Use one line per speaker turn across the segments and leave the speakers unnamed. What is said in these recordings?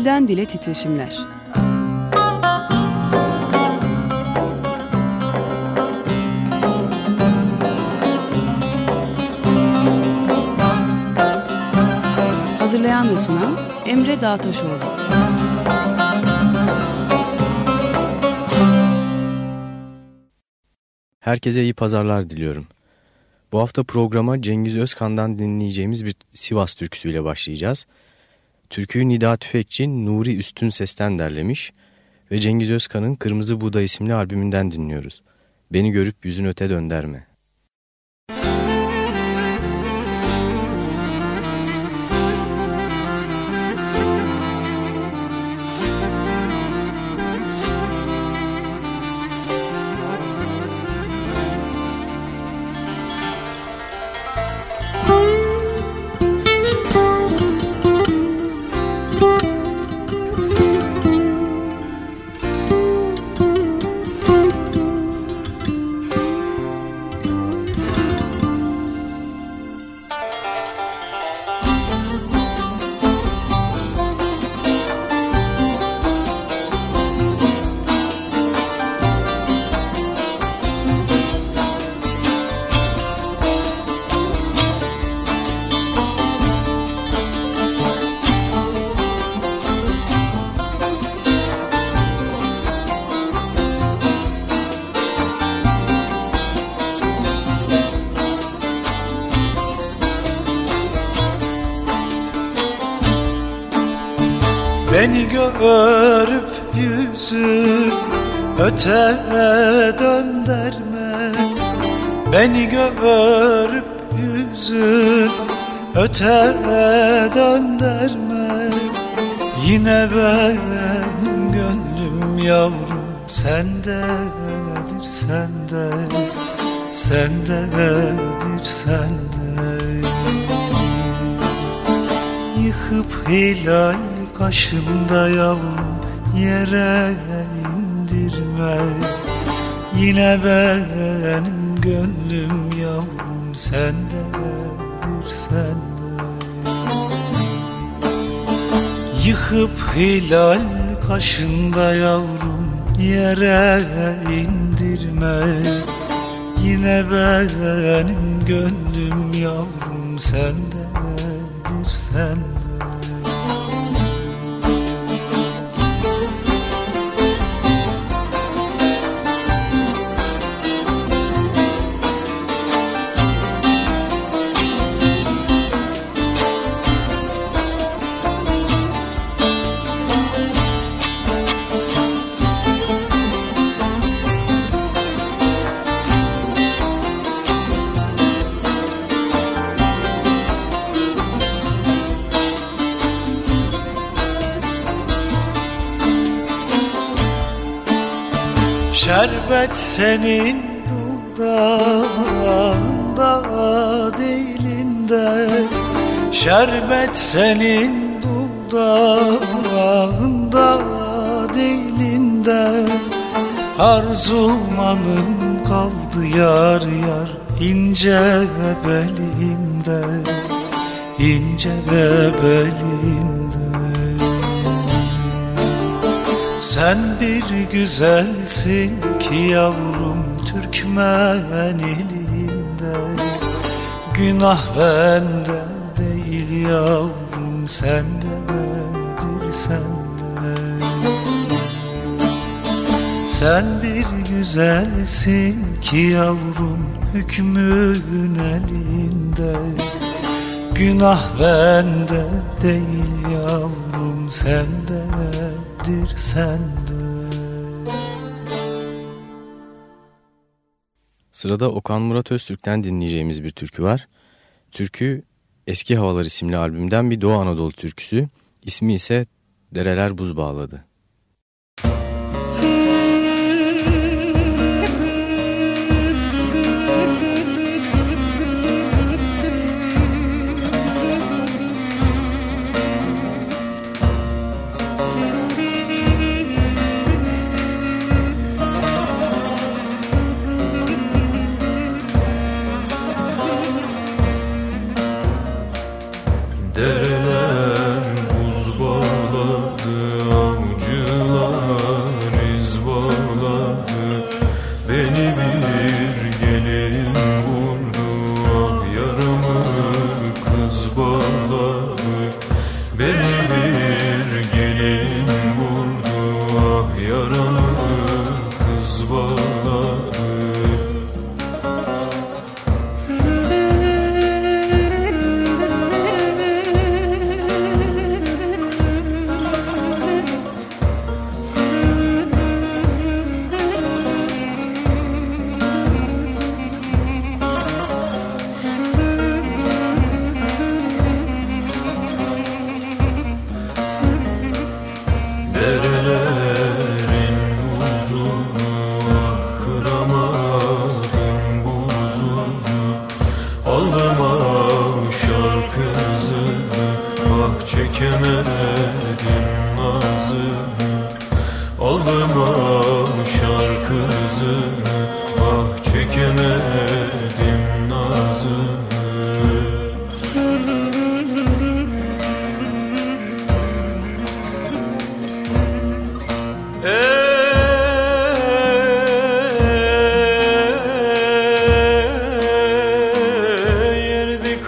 Dilden Dile Titreşimler Hazırlayan ve sunan Emre Dağtaşoğlu
Herkese iyi pazarlar diliyorum. Bu hafta programa Cengiz Özkan'dan dinleyeceğimiz bir Sivas türküsüyle başlayacağız. Türküyü Nida Tüfekçi Nuri Üstün Ses'ten derlemiş ve Cengiz Özkan'ın Kırmızı Buğda isimli albümünden dinliyoruz. Beni görüp yüzün öte dönderme.
Beni görüp yüzü öteye dönderme. Beni görüp yüzü öteye dönderme. Yine benim gönlüm yavrum sendedir sende? Sendedir sende? Yıkıp hilal kaşında yavrum yere indirme. Yine benim gönlüm yavrum sendedir sende Yıkıp hilal kaşında yavrum yere indirme. Yine benim gönlüm yavrum sendedir sende Şerbet senin dudağında dilinde. Şerbet senin dudağında dilinde. Arzumanım kaldı yar yar ince belinde. İnce belinde Sen bir güzelsin ki yavrum Türkmen elinde Günah bende değil yavrum sendedir sende Sen bir güzelsin ki yavrum hükmün elinde. Günah bende değil yavrum sende nedir sende?
Sırada Okan Murat Öztürk'ten dinleyeceğimiz bir türkü var. Türkü Eski Havalar isimli albümden bir Doğu Anadolu türküsü. İsmi ise. Dereler buz bağladı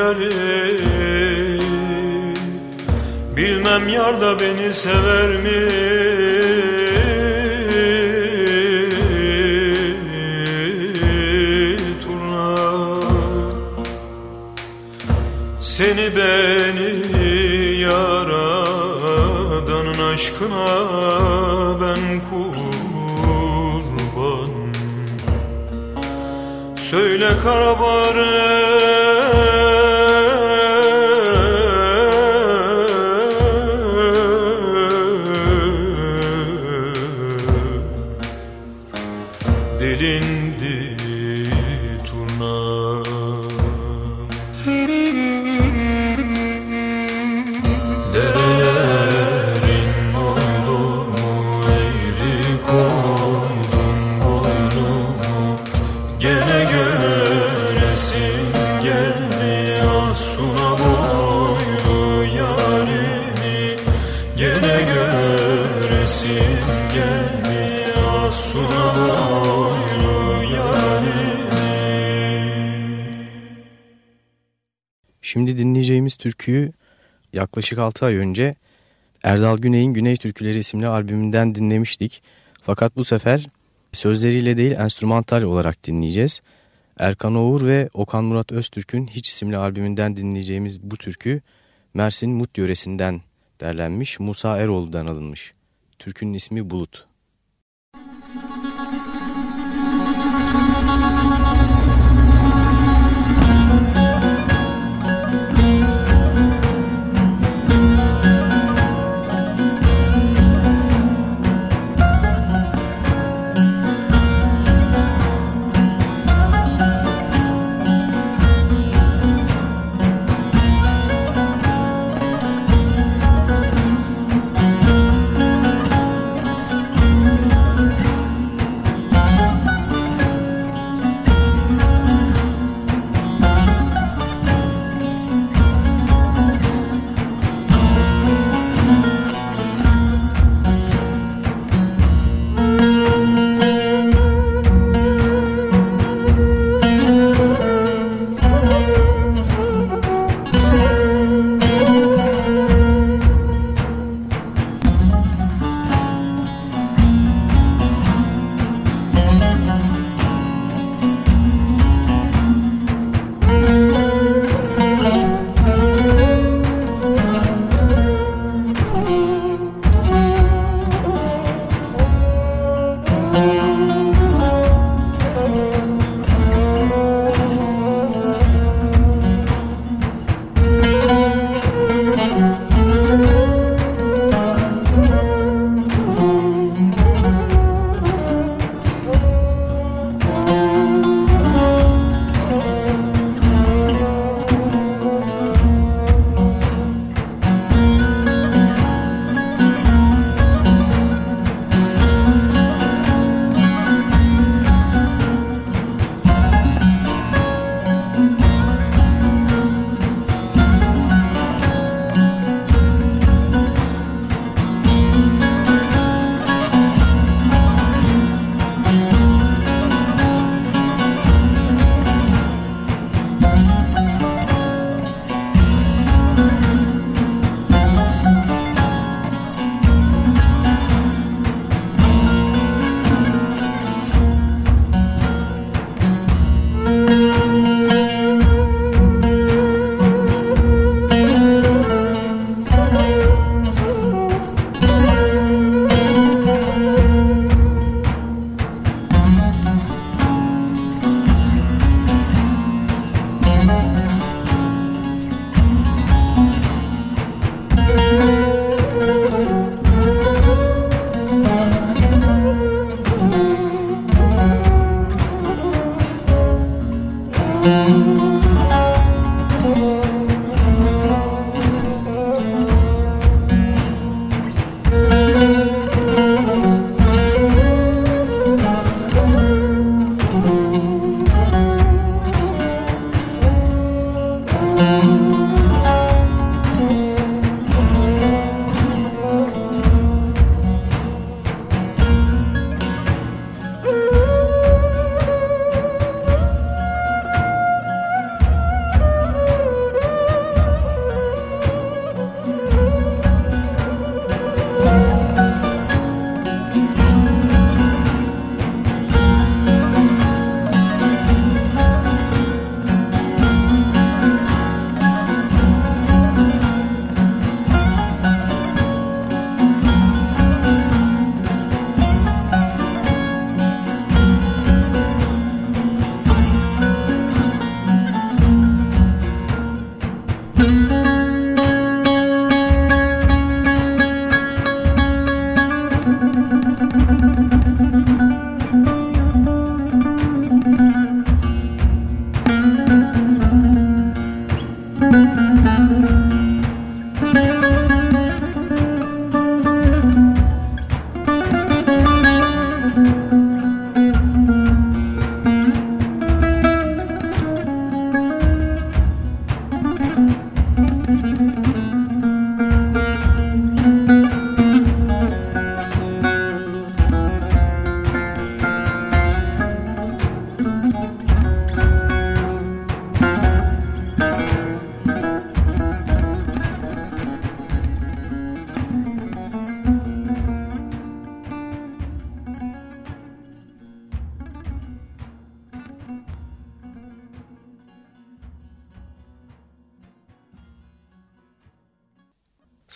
yarı Bilmem yar da beni sever mi? Turna. Seni beni yaradanın aşkına ben kurban. Söyle
Şimdi dinleyeceğimiz türküyü yaklaşık 6 ay önce Erdal Güney'in Güney Türküleri isimli albümünden dinlemiştik. Fakat bu sefer sözleriyle değil enstrümantal olarak dinleyeceğiz. Erkan Oğur ve Okan Murat Öztürk'ün Hiç isimli albümünden dinleyeceğimiz bu türkü Mersin Mut yöresinden derlenmiş, Musa Eroğlu'dan alınmış. Türkünün ismi Bulut. Thank you.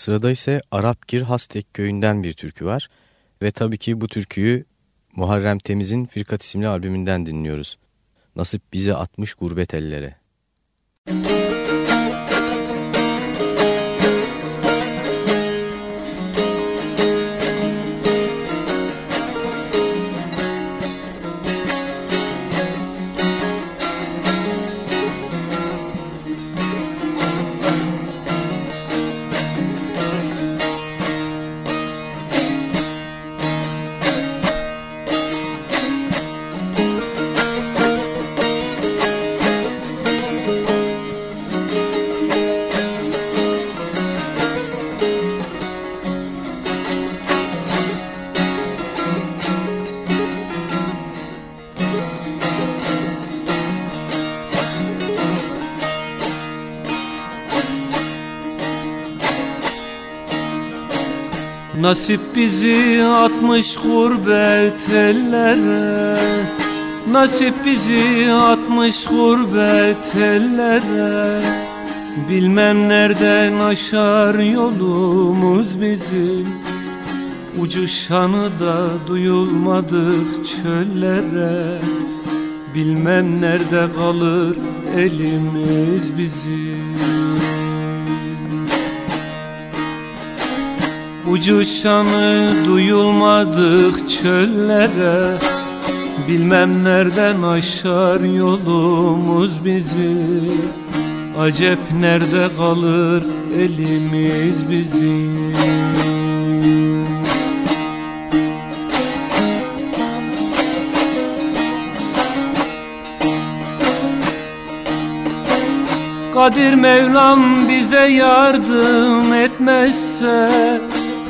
Sırada ise Arapgir Hastek köyünden bir türkü var ve tabii ki bu türküyü Muharrem Temiz'in Firkat isimli albümünden dinliyoruz. Nasip bizi atmış gurbet ellere. Müzik
Nasip bizi atmış gurbet ellere. Nasip bizi atmış gurbet ellere. Bilmem nereden aşar yolumuz bizim. Ucu şanı da duyulmadık çöllere. Bilmem nerede kalır elimiz bizim Ucu şanı duyulmadık çöllere. Bilmem nereden aşar yolumuz bizi. Acep nerede kalır elimiz bizim Kadir Mevlam bize yardım etmezse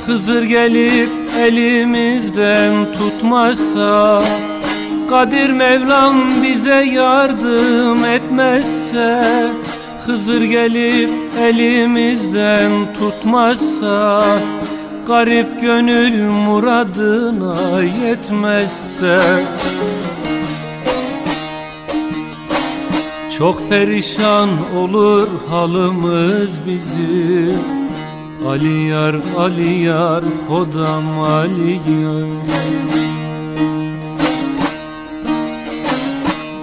Hızır gelip elimizden tutmazsa Kadir Mevlam bize yardım etmezse Hızır gelip elimizden tutmazsa Garip gönül muradına yetmezse. Çok perişan olur halımız bizim Ali yar, Ali yar, hodam Ali yar.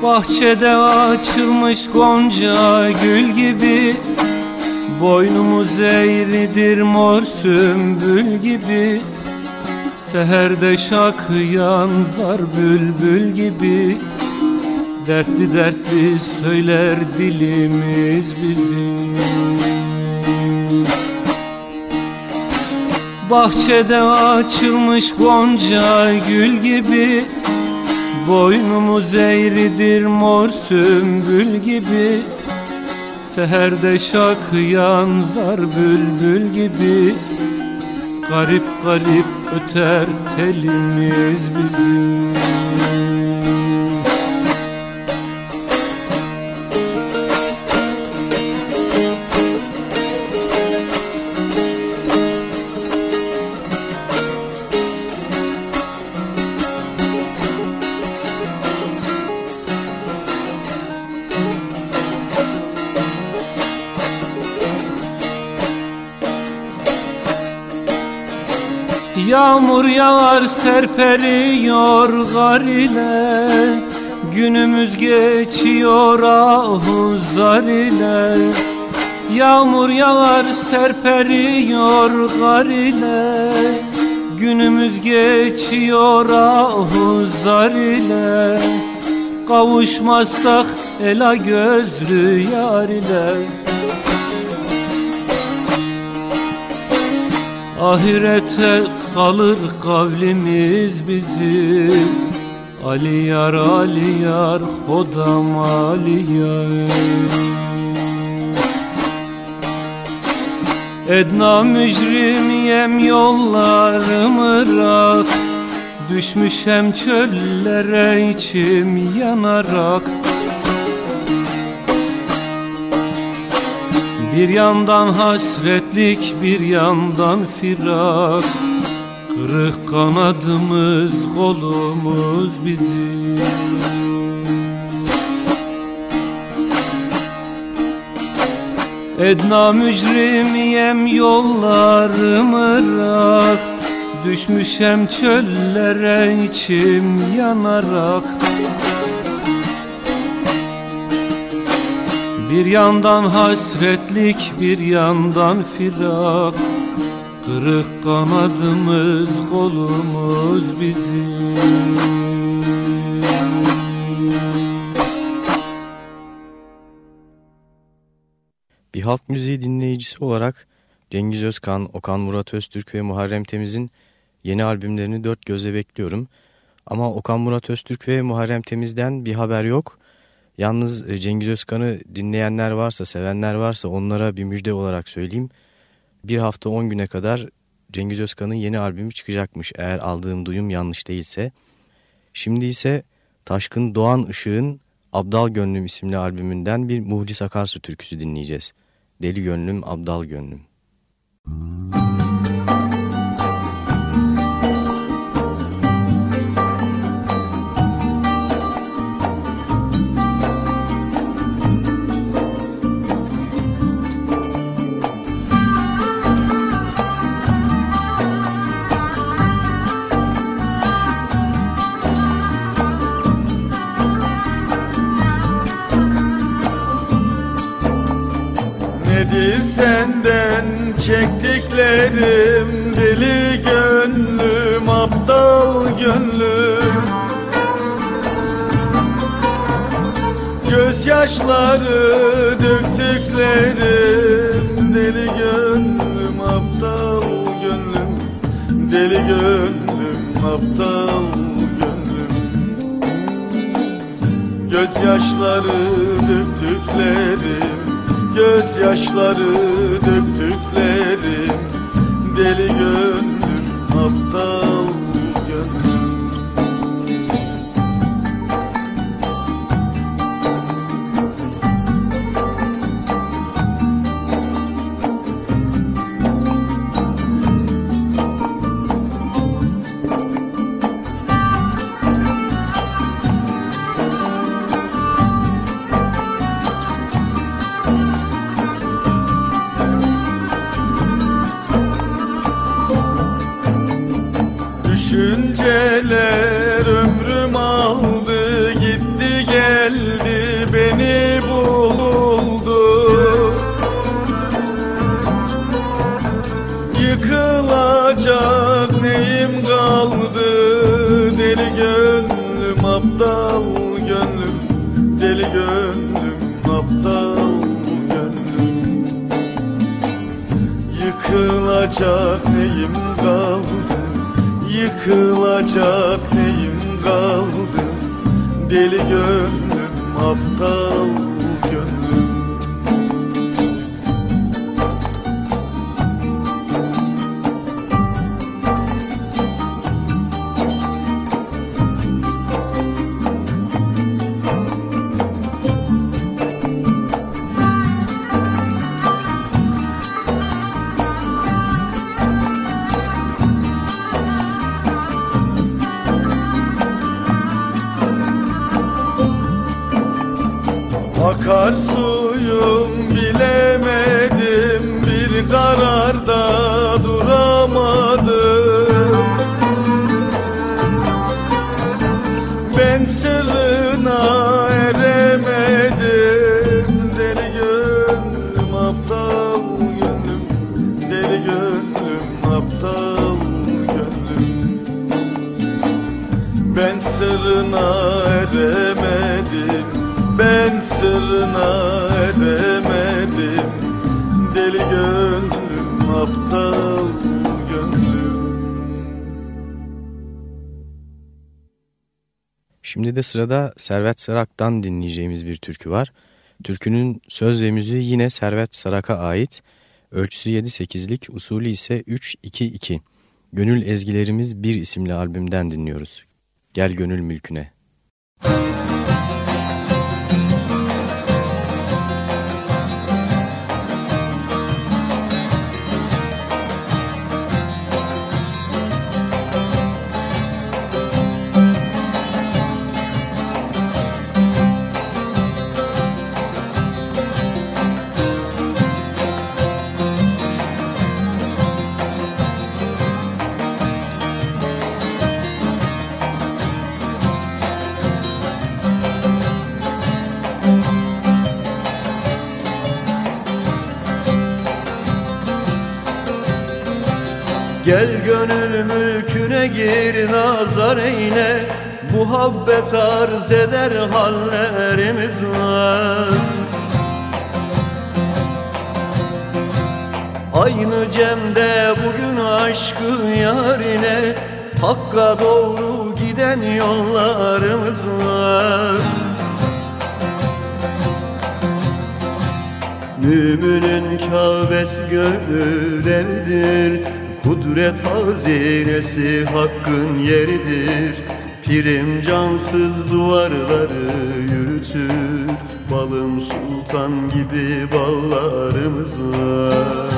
Bahçede açılmış gonca gül gibi Boynumuz eğridir mor sümbül gibi. Seherde şakıyan zar bülbül gibi Dertli dertli söyler dilimiz bizim Bahçede açılmış gonca gül gibi. Boynumuz eğridir mor sümbül gibi. Seherde şakıyan zar bülbül gibi. Garip garip öter telimiz bizim Yağmur yağar serperiyor gar ile. Günümüz geçiyor ahuzlar ile. Yağmur yağar serperiyor gar ile. Günümüz geçiyor ahuzlar ile. Kavuşmazsak ela gözlü yar ile. Ahirete kalır kavlimiz bizim. Ali yar Ali yar hodam Ali yar. Edna mücrim yem yollarımı rak. Düşmüşem çöllere içim yanarak. Bir yandan hasretlik bir yandan firak Kırık kanadımız kolumuz bizim. Edna mücrimiyem yollarımı rak. Düşmüşem çöllere içim yanarak. Bir yandan hasretlik bir yandan firak Kırık kanadımız kolumuz bizim
Bir halk müziği dinleyicisi olarak Cengiz Özkan, Okan Murat Öztürk ve Muharrem Temiz'in yeni albümlerini dört gözle bekliyorum. Ama Okan Murat Öztürk ve Muharrem Temiz'den bir haber yok. Yalnız e, Cengiz Özkan'ı dinleyenler varsa, sevenler varsa onlara bir müjde olarak söyleyeyim. Bir hafta on güne kadar Cengiz Özkan'ın yeni albümü çıkacakmış eğer aldığım duyum yanlış değilse. Şimdi ise Taşkın Doğan Işık'ın Abdal Gönlüm isimli albümünden bir Muhlis Akarsu türküsü dinleyeceğiz. Deli Gönlüm Abdal Gönlüm. Müzik
Nedir senden çektiklerim. Deli gönlüm, aptal gönlüm. Gözyaşları döktüklerim. Deli gönlüm, aptal gönlüm. Deli gönlüm, aptal gönlüm. Gözyaşları döktüklerim gözyaşları döktüklerim. Deli gönlüm aptal
Deli gönlüm aptal
de sırada Servet Sarak'tan dinleyeceğimiz bir türkü var. Türkünün söz ve müziği yine Servet Sarak'a ait. Ölçüsü 7-8'lik, usulü ise 3-2-2. Gönül Ezgilerimiz 1 isimli albümden dinliyoruz. Gel Gönül Mülküne.
Gel gönül mülküne gir nazar eyle. Muhabbet arz eder hallerimiz var. Aynı cemde bugün aşkı yarine Hakka doğru giden yollarımız var. Müminin Kabe'si gönül evidir Kudret hazinesi hakkın yeridir. Pirim cansız duvarları yürütür. Balım sultan gibi ballarımız var.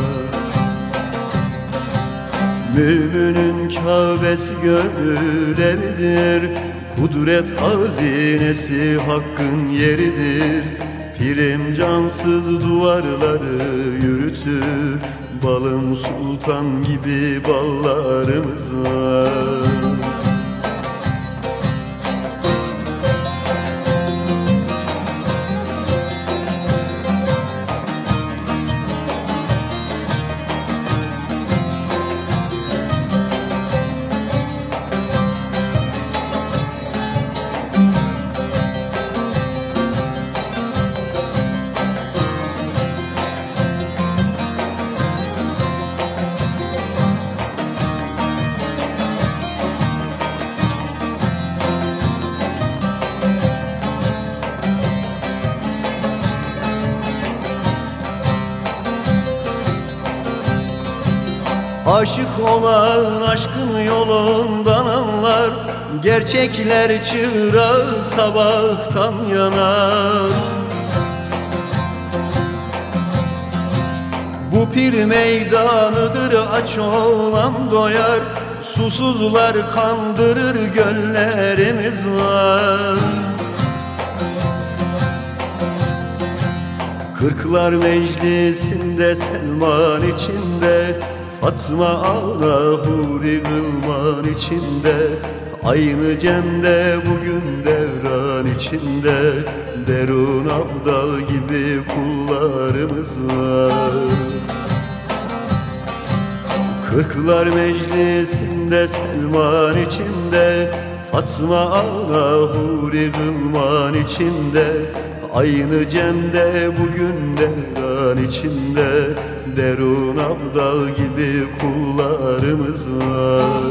Müminin Kabe'si gönül evidir Kudret hazinesi hakkın yeridir. Pirim cansız duvarları yürütür Balım sultan gibi ballarımız var Aşık olan aşkın yolundan anlar. Gerçekler çırağı sabahtan yanar Bu pir meydanıdır aç olan doyar. Susuzlar kandırır göllerimiz var. Kırklar meclisinde Selman içinde Fatma ana huri kılman içinde Aynı cemde bugün devran içinde. Derun abdal gibi kullarımız var. Kırklar meclisinde Selman içinde Fatma ana huri kılman içinde. Aynı cemde bugün devran içinde Derun abdal gibi kullarımız var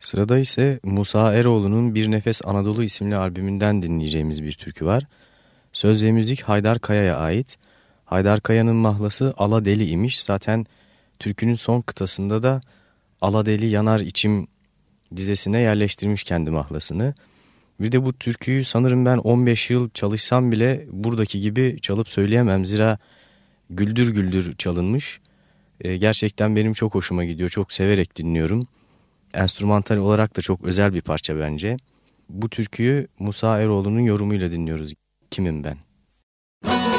Sırada ise Musa Eroğlu'nun Bir Nefes Anadolu isimli albümünden dinleyeceğimiz bir türkü var. Söz ve müzik Haydar Kaya'ya ait. Haydar Kaya'nın mahlası Ala Deli imiş. Zaten türkünün son kıtasında da Ala Deli Yanar içim dizesine yerleştirmiş kendi mahlasını. Bir de bu türküyü sanırım ben 15 yıl çalışsam bile buradaki gibi çalıp söyleyemem. Zira güldür güldür çalınmış. Ee, gerçekten benim çok hoşuma gidiyor. Çok severek dinliyorum. Enstrümantal olarak da çok özel bir parça bence. Bu türküyü Musa Eroğlu'nun yorumuyla dinliyoruz. Kimim ben?
Kimim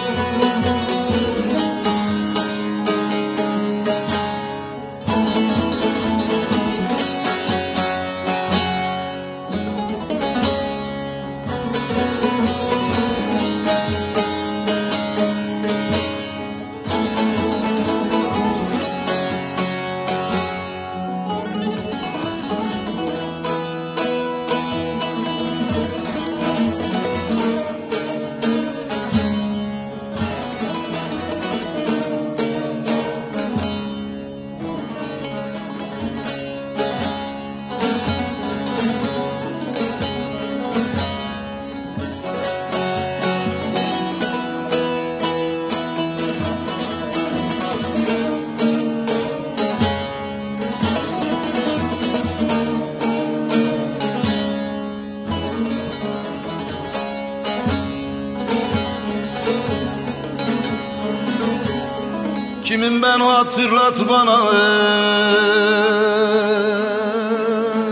hatırlat bana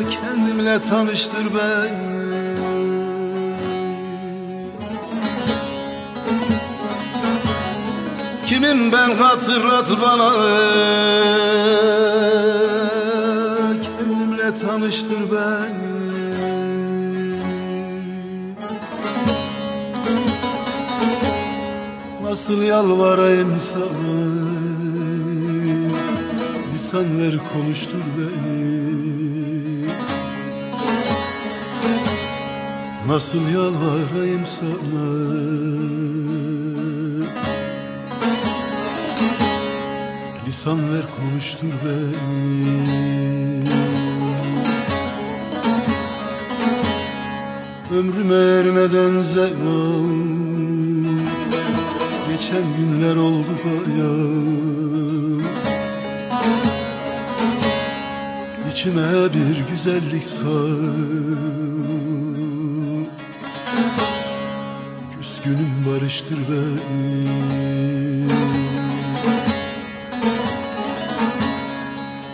Kendimle tanıştır ben Kimim ben hatırlat bana Kendimle tanıştır ben Nasıl yalvarayım sana Lisan ver konuştur beni. Nasıl yalvarayım sana? Lisan ver konuştur beni. Ömrüme ermeden zeval. Geçen günler oldu bayağı İçime bir güzellik sar. Küskünüm barıştır beni.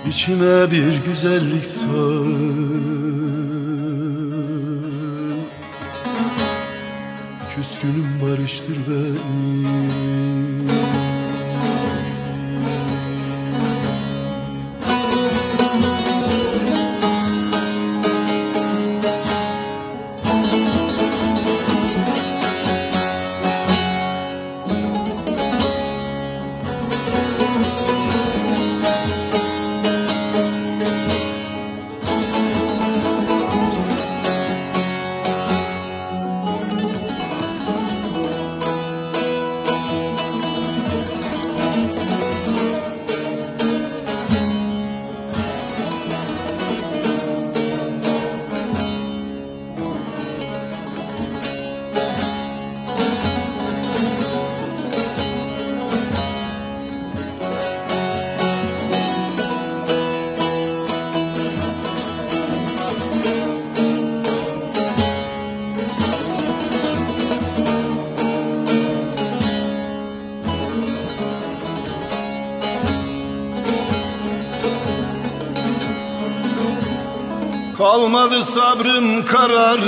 İçime bir güzellik sar. Küskünüm barıştır beni sabrım kararım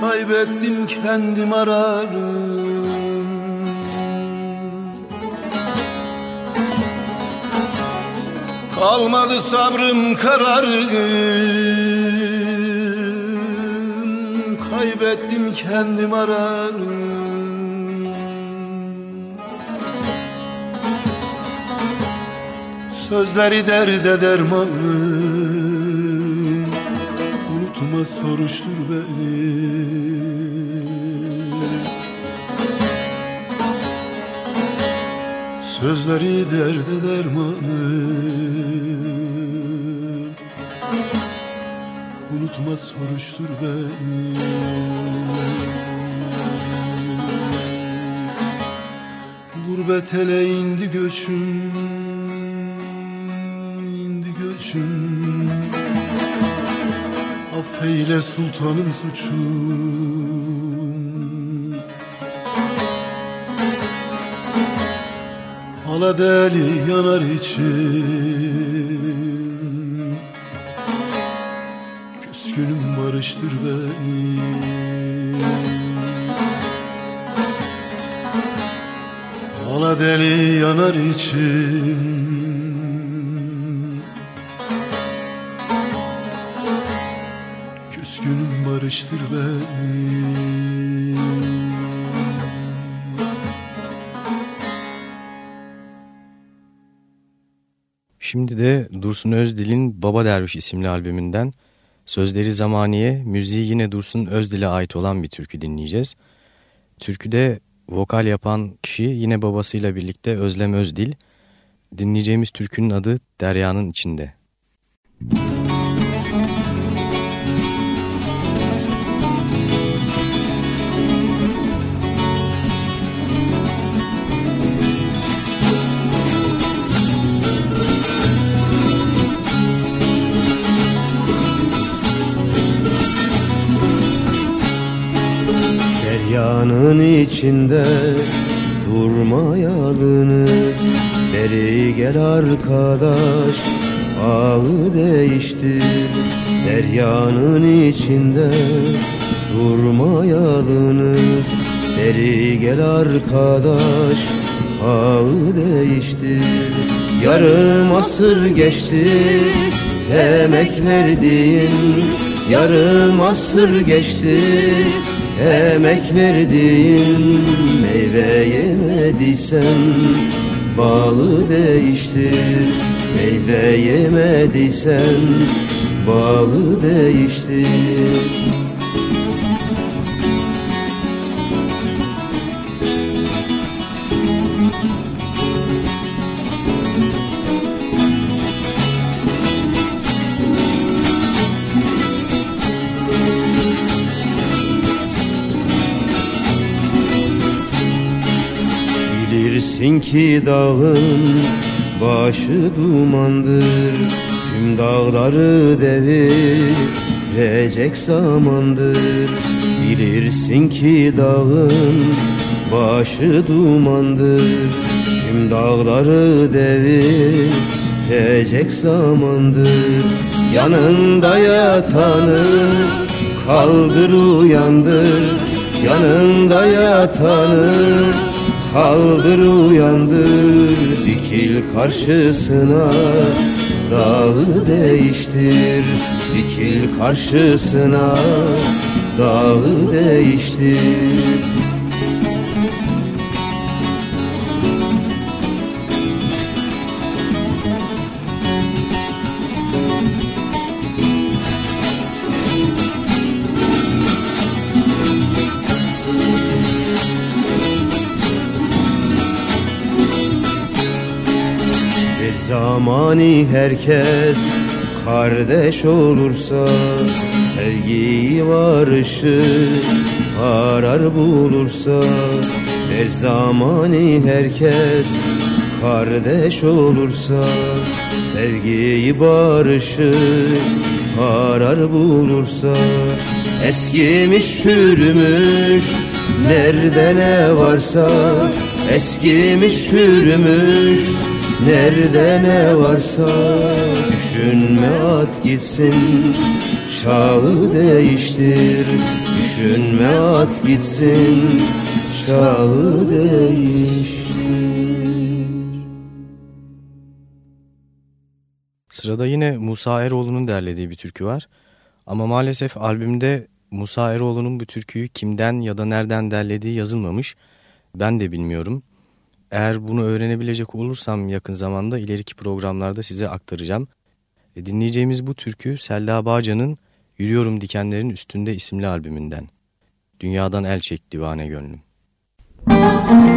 Kaybettim kendim ararım. Kalmadı sabrım kararım Kaybettim kendim ararım. Sözleri derde dermanım soruştur beni. Sözleri derde dermanı. Unutma soruştur beni. Gurbet ele indi göçüm indi göçüm Affeyle sultanım suçum Hala deli yanar içim Küskünüm barıştır beni. Hala deli yanar içim Küskünüm barıştır beni
Şimdi de Dursun Özdil'in Baba Derviş isimli albümünden sözleri zamaniye, müziği yine Dursun Özdil'e ait olan bir türkü dinleyeceğiz. Türküde vokal yapan kişi yine babasıyla birlikte Özlem Özdil. Dinleyeceğimiz türkünün adı Derya'nın içinde. Müzik
Deryanın içinde durmayalınız Beri gel arkadaş ağı değiştir. Deryanın içinde durmayalınız Beri gel arkadaş ağı değiştir. Yarım asır geçti emek verdin Yarım asır geçti Emek verdin meyve yemediysen Bağı değiştir Meyve yemediysen Bağı değiştir Bilirsin ki dağın başı dumandır. Tüm dağları devirecek zamandır. Bilirsin ki dağın başı dumandır. Tüm dağları devirecek zamandır. Yanında yatanı kaldır uyandır. Yanında yatanı Kaldır uyandır dikil karşısına. Dağı değiştir dikil karşısına. Dağı değiştir zamani herkes kardeş olursa Sevgiyi varışı arar bulursa Her zamani herkes kardeş olursa Sevgiyi barışı arar bulursa. Eskimiş çürümüş nerede ne varsa Eskimiş çürümüş Nerede ne varsa düşünme at gitsin Çağı değiştir Düşünme at gitsin Çağı değiştir
Sırada yine Musa Eroğlu'nun derlediği bir türkü var. Ama maalesef albümde Musa Eroğlu'nun bu türküyü kimden ya da nereden derlediği yazılmamış. Ben de bilmiyorum. Eğer bunu öğrenebilecek olursam yakın zamanda ileriki programlarda size aktaracağım. E, dinleyeceğimiz bu türkü Selda Bağcan'ın Yürüyorum Dikenlerin Üstünde isimli albümünden. Dünyadan el çek divane gönlüm.
Dünyadan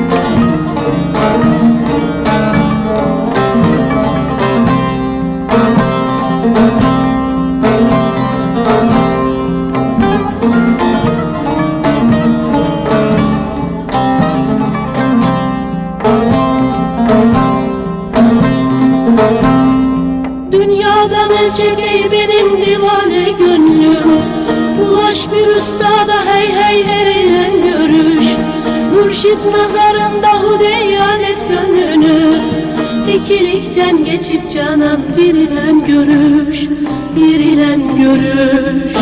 çek benim divane gönlüm. Ulaş bir ustada hey hey erilen görüş. Mürşit nazarında hudeyan et gönlünü. İkilikten geçip canan birilen görüş Birilen görüş.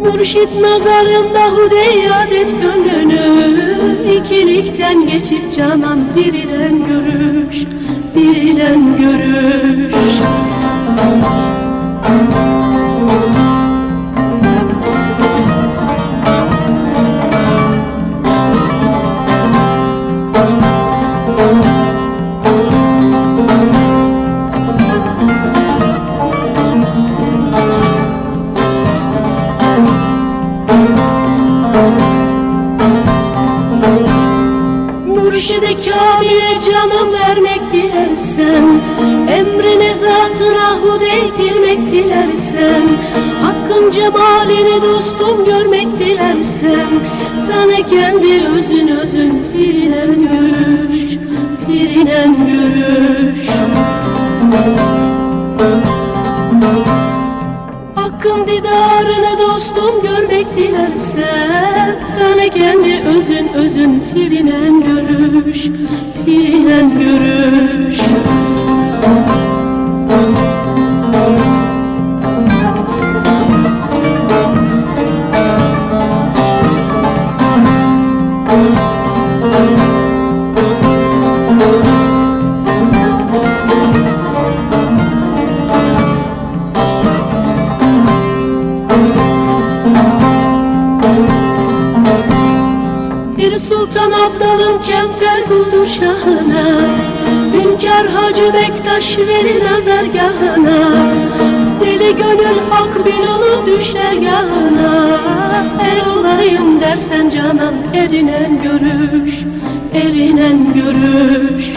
Mürşit nazarında hudeyyat et gönlünü. İkilikten geçip canan birilen görüş Birilen görüş. Mürşide verir nazargahına. Deli gönül hak bin onu düşlergahına. Er olayım dersen canan erinen görüş Erinen görüş.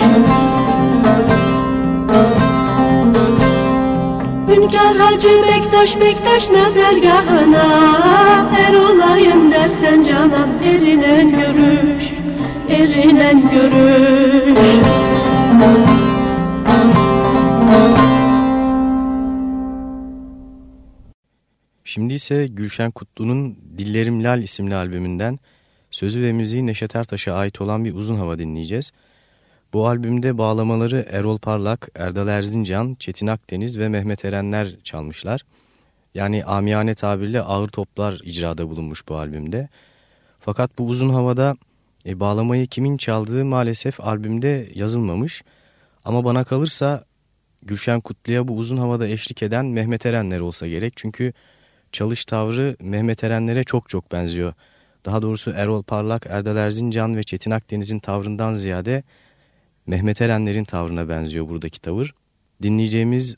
Hünkar Hacı Bektaş Bektaş nazargahına. Er olayım dersen canan erinen görüş Erinen görüş.
Şimdi ise Gülşen Kutlu'nun Dillerim Lal isimli albümünden sözü ve müziği Neşet Ertaş'a ait olan bir uzun hava dinleyeceğiz. Bu albümde bağlamaları Erol Parlak, Erdal Erzincan, Çetin Akdeniz ve Mehmet Erenler çalmışlar. Yani amiyane tabirle ağır toplar icrada bulunmuş bu albümde. Fakat bu uzun havada e, bağlamayı kimin çaldığı maalesef albümde yazılmamış. Ama bana kalırsa Gülşen Kutlu'ya bu uzun havada eşlik eden Mehmet Erenler olsa gerek. Çünkü çalış tavrı Mehmet Erenler'e çok çok benziyor. Daha doğrusu Erol Parlak, Erdal Erzincan ve Çetin Akdeniz'in tavrından ziyade Mehmet Erenler'in tavrına benziyor buradaki tavır. Dinleyeceğimiz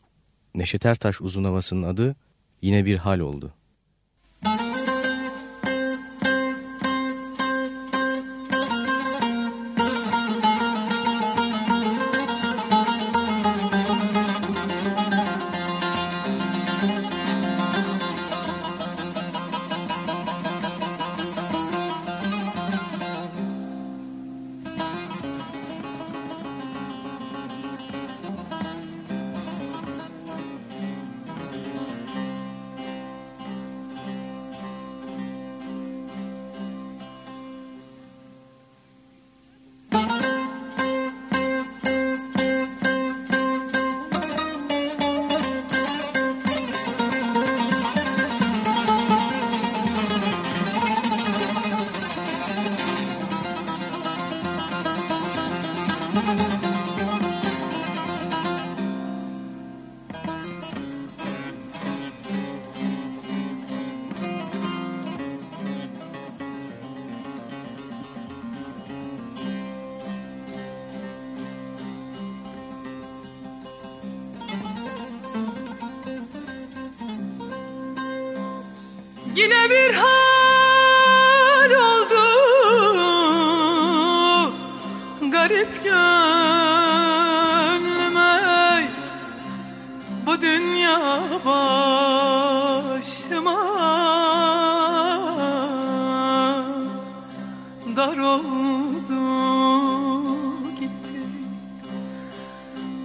Neşet Ertaş uzun havasının adı yine bir hal oldu.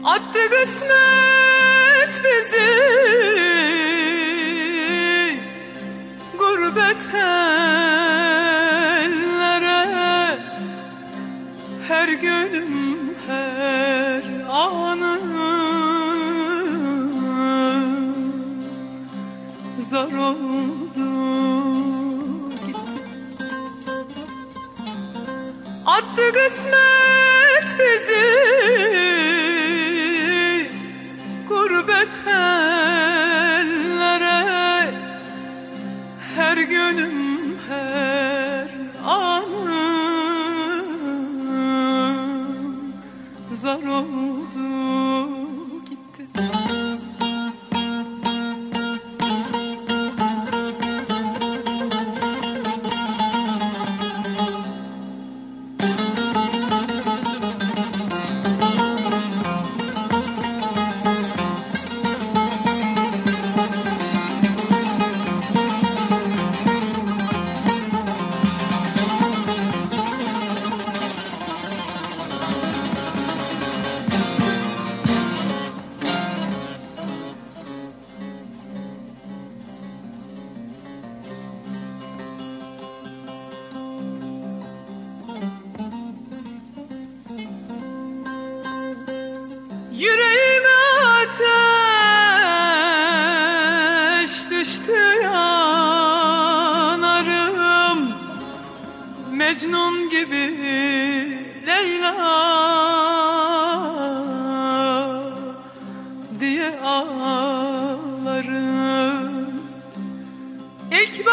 Attı kısmet bizi. Gurbet ellere. Her günüm her anım Zar oldu gitti. Attı kısmet diye ağlarım. İlk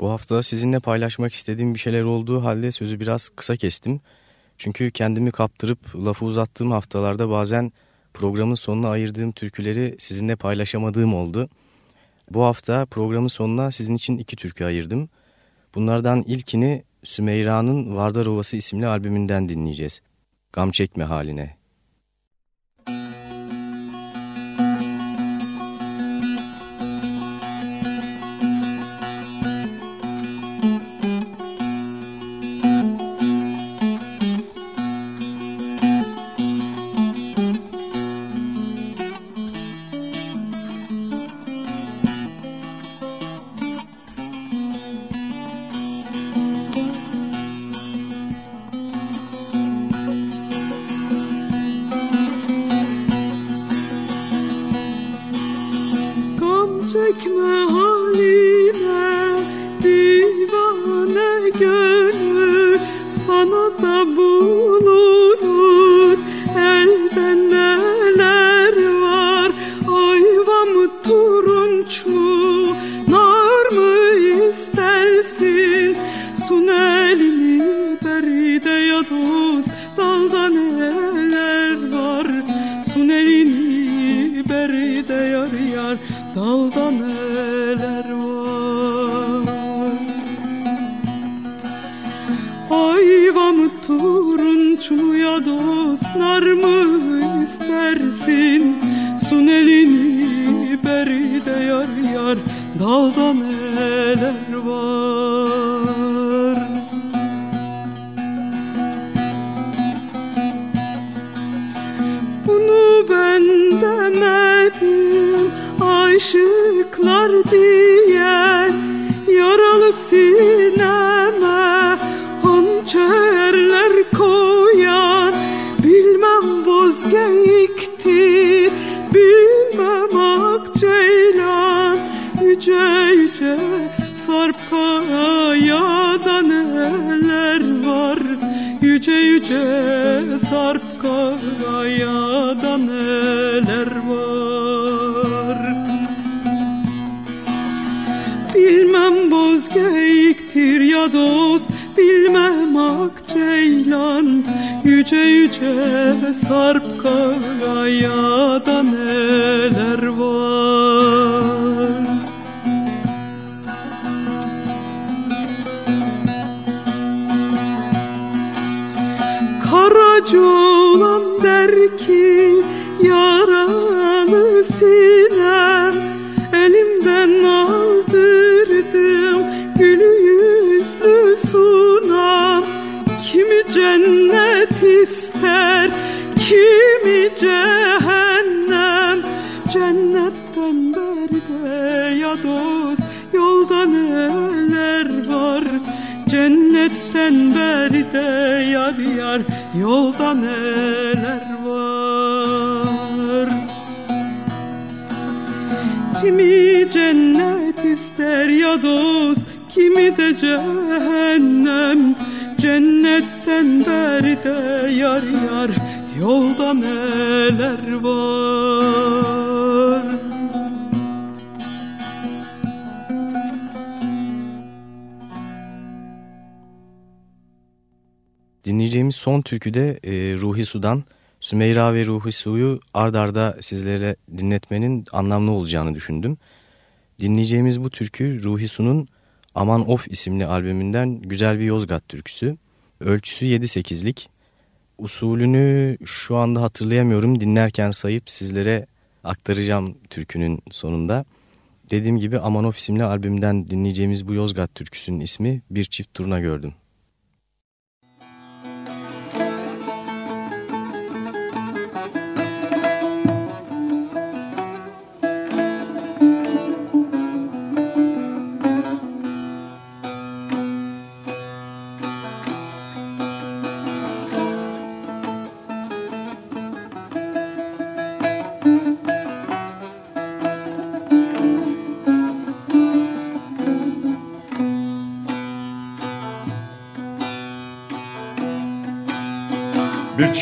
Bu hafta sizinle paylaşmak istediğim bir şeyler olduğu halde sözü biraz kısa kestim. Çünkü kendimi kaptırıp lafı uzattığım haftalarda bazen programın sonuna ayırdığım türküleri sizinle paylaşamadığım oldu. Bu hafta programın sonuna sizin için iki türkü ayırdım. Bunlardan ilkini Sümeyra'nın Vardar Ovası isimli albümünden dinleyeceğiz. Gam çekme haline.
Yüce yüce sarp kayada neler var? Bilmem boz geyiktir ya dost Bilmem ak ceylan. Yüce yüce sarp kayada neler var cehennem. Cennetten berde ya dost yolda neler var. Cennetten berde yar yar yolda neler var. Kimi cennet ister ya dost kimi de cehennem. Cennetten berde yar yar yolda neler var
Dinleyeceğimiz son türküde e, Ruhi Su'dan Sümeyra ve Ruhi Su'yu ard arda sizlere dinletmenin anlamlı olacağını düşündüm. Dinleyeceğimiz bu türkü Ruhi Su'nun Aman Of isimli albümünden güzel bir Yozgat türküsü. Ölçüsü 7-8'lik. Usulünü şu anda hatırlayamıyorum. Dinlerken sayıp sizlere aktaracağım türkünün sonunda. Dediğim gibi Aman Of isimli albümden dinleyeceğimiz bu Yozgat türküsünün ismi Bir Çift Turna Gördüm.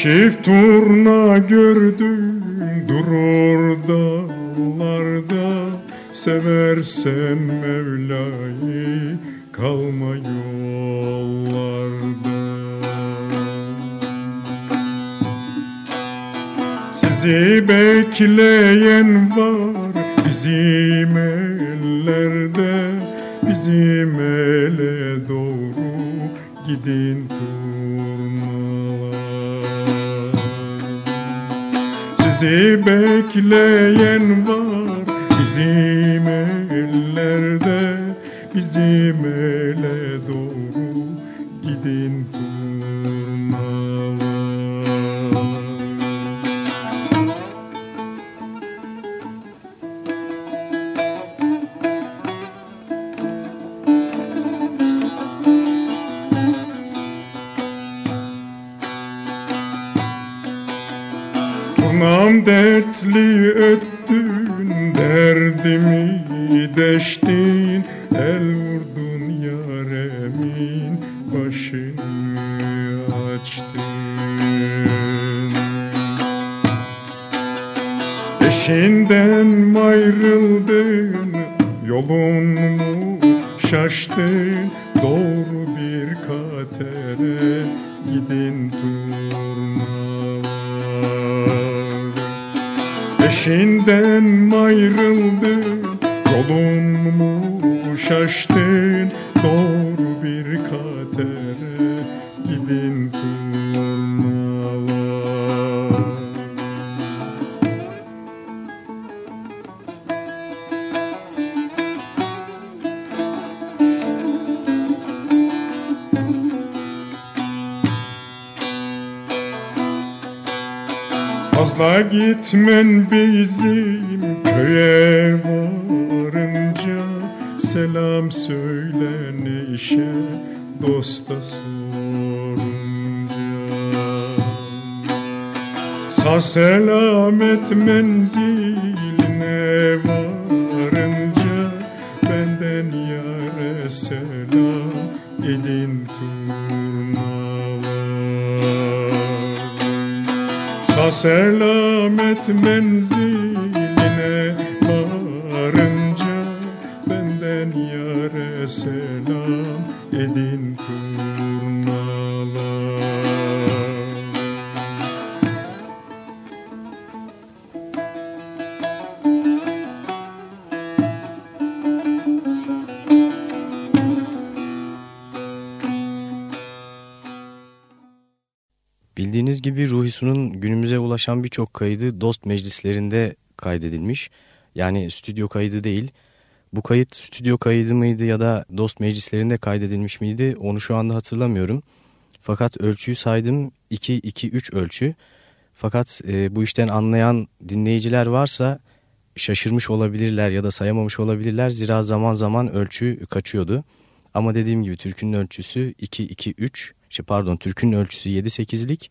Çift turna gördüm durur dağlarda Seversen Mevla'yı kalma yollarda. Sizi bekleyen var bizim ellerde. Bizim ele doğru gidin turnalar Sizi bekleyen var. Bizim ellerde Bizim ele doğru gidin Sağ selamet menziline varınca Benden yare selam edin
ulaşan birçok kaydı dost meclislerinde kaydedilmiş. Yani stüdyo kaydı değil. Bu kayıt stüdyo kaydı mıydı ya da dost meclislerinde kaydedilmiş miydi onu şu anda hatırlamıyorum. Fakat ölçüyü saydım 2-2-3 ölçü. Fakat e, bu işten anlayan dinleyiciler varsa şaşırmış olabilirler ya da sayamamış olabilirler. Zira zaman zaman ölçü kaçıyordu. Ama dediğim gibi türkünün ölçüsü 2-2-3 şey pardon türkünün ölçüsü 7-8'lik.